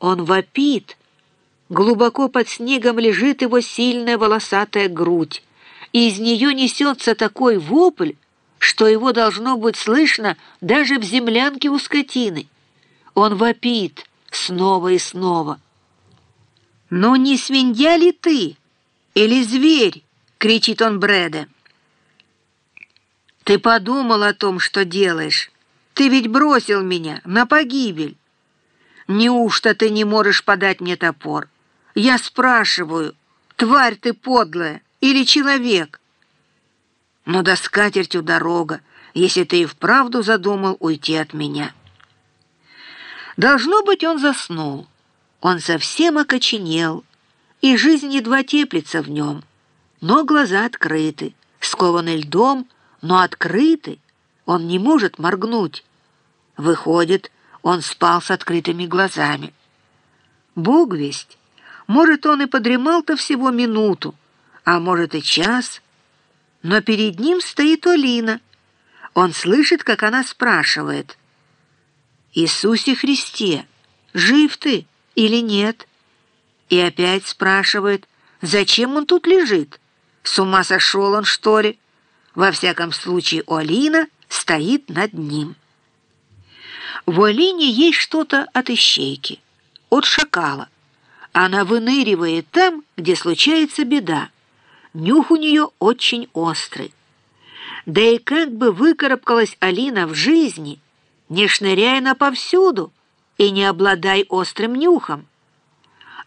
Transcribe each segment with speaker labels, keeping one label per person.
Speaker 1: Он вопит. Глубоко под снегом лежит его сильная волосатая грудь, и из нее несется такой вопль, что его должно быть слышно даже в землянке у скотины. Он вопит снова и снова. «Ну не свинья ли ты? Или зверь?» — кричит он Брэда. «Ты подумал о том, что делаешь. Ты ведь бросил меня на погибель. Неужто ты не можешь подать мне топор? Я спрашиваю, тварь ты подлая или человек?» «Ну да скатертью дорога, если ты и вправду задумал уйти от меня». Должно быть, он заснул. Он совсем окоченел, и жизнь едва теплится в нем. Но глаза открыты, скованы льдом, но открыты. Он не может моргнуть. Выходит, он спал с открытыми глазами. Бог весть, может, он и подремал-то всего минуту, а может и час. Но перед ним стоит Олина. Он слышит, как она спрашивает — «Иисусе Христе, жив ты или нет?» И опять спрашивает, зачем он тут лежит? С ума сошел он, что ли? Во всяком случае, Олина стоит над ним. В Олине есть что-то от ищейки, от шакала. Она выныривает там, где случается беда. Нюх у нее очень острый. Да и как бы выкарабкалась Алина в жизни – не шныряй она повсюду и не обладай острым нюхом.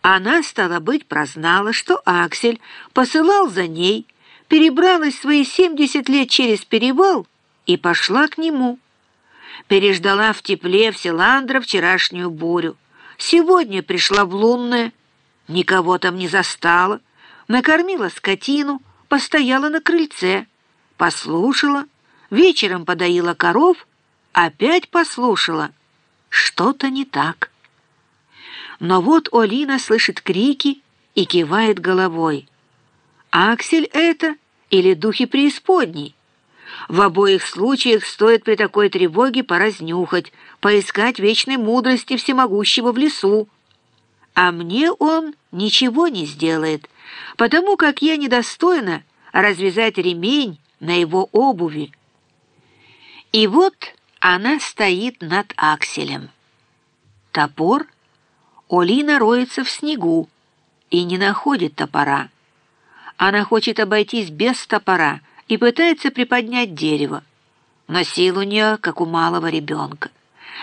Speaker 1: Она, стала быть, прознала, что Аксель посылал за ней, перебралась свои семьдесят лет через перевал и пошла к нему. Переждала в тепле в Селандра вчерашнюю бурю. Сегодня пришла в лунное, никого там не застала, накормила скотину, постояла на крыльце, послушала, вечером подоила коров опять послушала. Что-то не так. Но вот Олина слышит крики и кивает головой. Аксель это или духи преисподней? В обоих случаях стоит при такой тревоге поразнюхать, поискать вечной мудрости всемогущего в лесу. А мне он ничего не сделает, потому как я недостойна развязать ремень на его обуви. И вот она стоит над акселем. Топор? Олина роется в снегу и не находит топора. Она хочет обойтись без топора и пытается приподнять дерево. Но сил у нее, как у малого ребенка.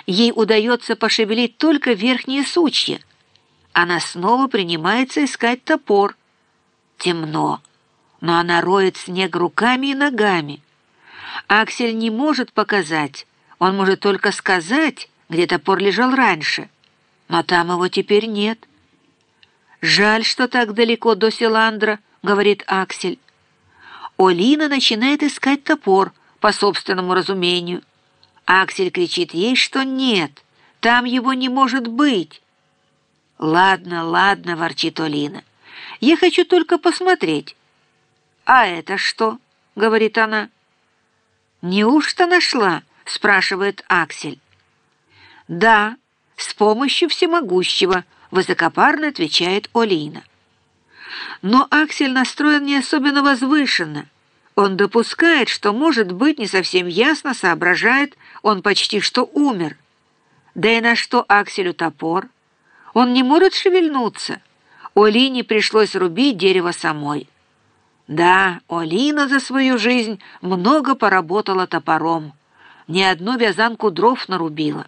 Speaker 1: Ей удается пошевелить только верхние сучья. Она снова принимается искать топор. Темно, но она роет снег руками и ногами. Аксель не может показать, он может только сказать, где топор лежал раньше, но там его теперь нет. «Жаль, что так далеко до Селандра», — говорит Аксель. Олина начинает искать топор по собственному разумению. Аксель кричит ей, что нет, там его не может быть. «Ладно, ладно», — ворчит Олина, — «я хочу только посмотреть». «А это что?» — говорит она. «Неужто нашла?» — спрашивает Аксель. «Да, с помощью всемогущего», — высокопарно отвечает Олина. Но Аксель настроен не особенно возвышенно. Он допускает, что, может быть, не совсем ясно соображает, он почти что умер. Да и на что Акселю топор? Он не может шевельнуться. Олине пришлось рубить дерево самой. Да, Олина за свою жизнь много поработала топором ни одну вязанку дров нарубила.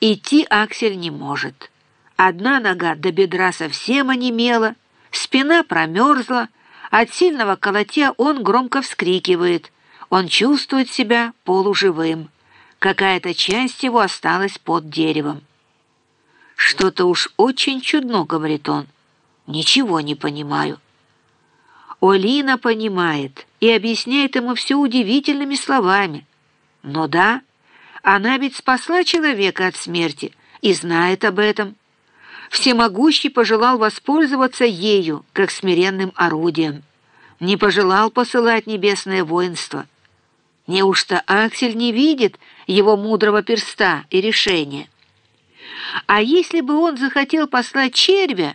Speaker 1: Идти Аксель не может. Одна нога до бедра совсем онемела, спина промерзла, от сильного колотя он громко вскрикивает. Он чувствует себя полуживым. Какая-то часть его осталась под деревом. «Что-то уж очень чудно», — говорит он. «Ничего не понимаю». Олина понимает и объясняет ему все удивительными словами. Но да, она ведь спасла человека от смерти и знает об этом. Всемогущий пожелал воспользоваться ею, как смиренным орудием. Не пожелал посылать небесное воинство. Неужто Аксель не видит его мудрого перста и решения? А если бы он захотел послать червя,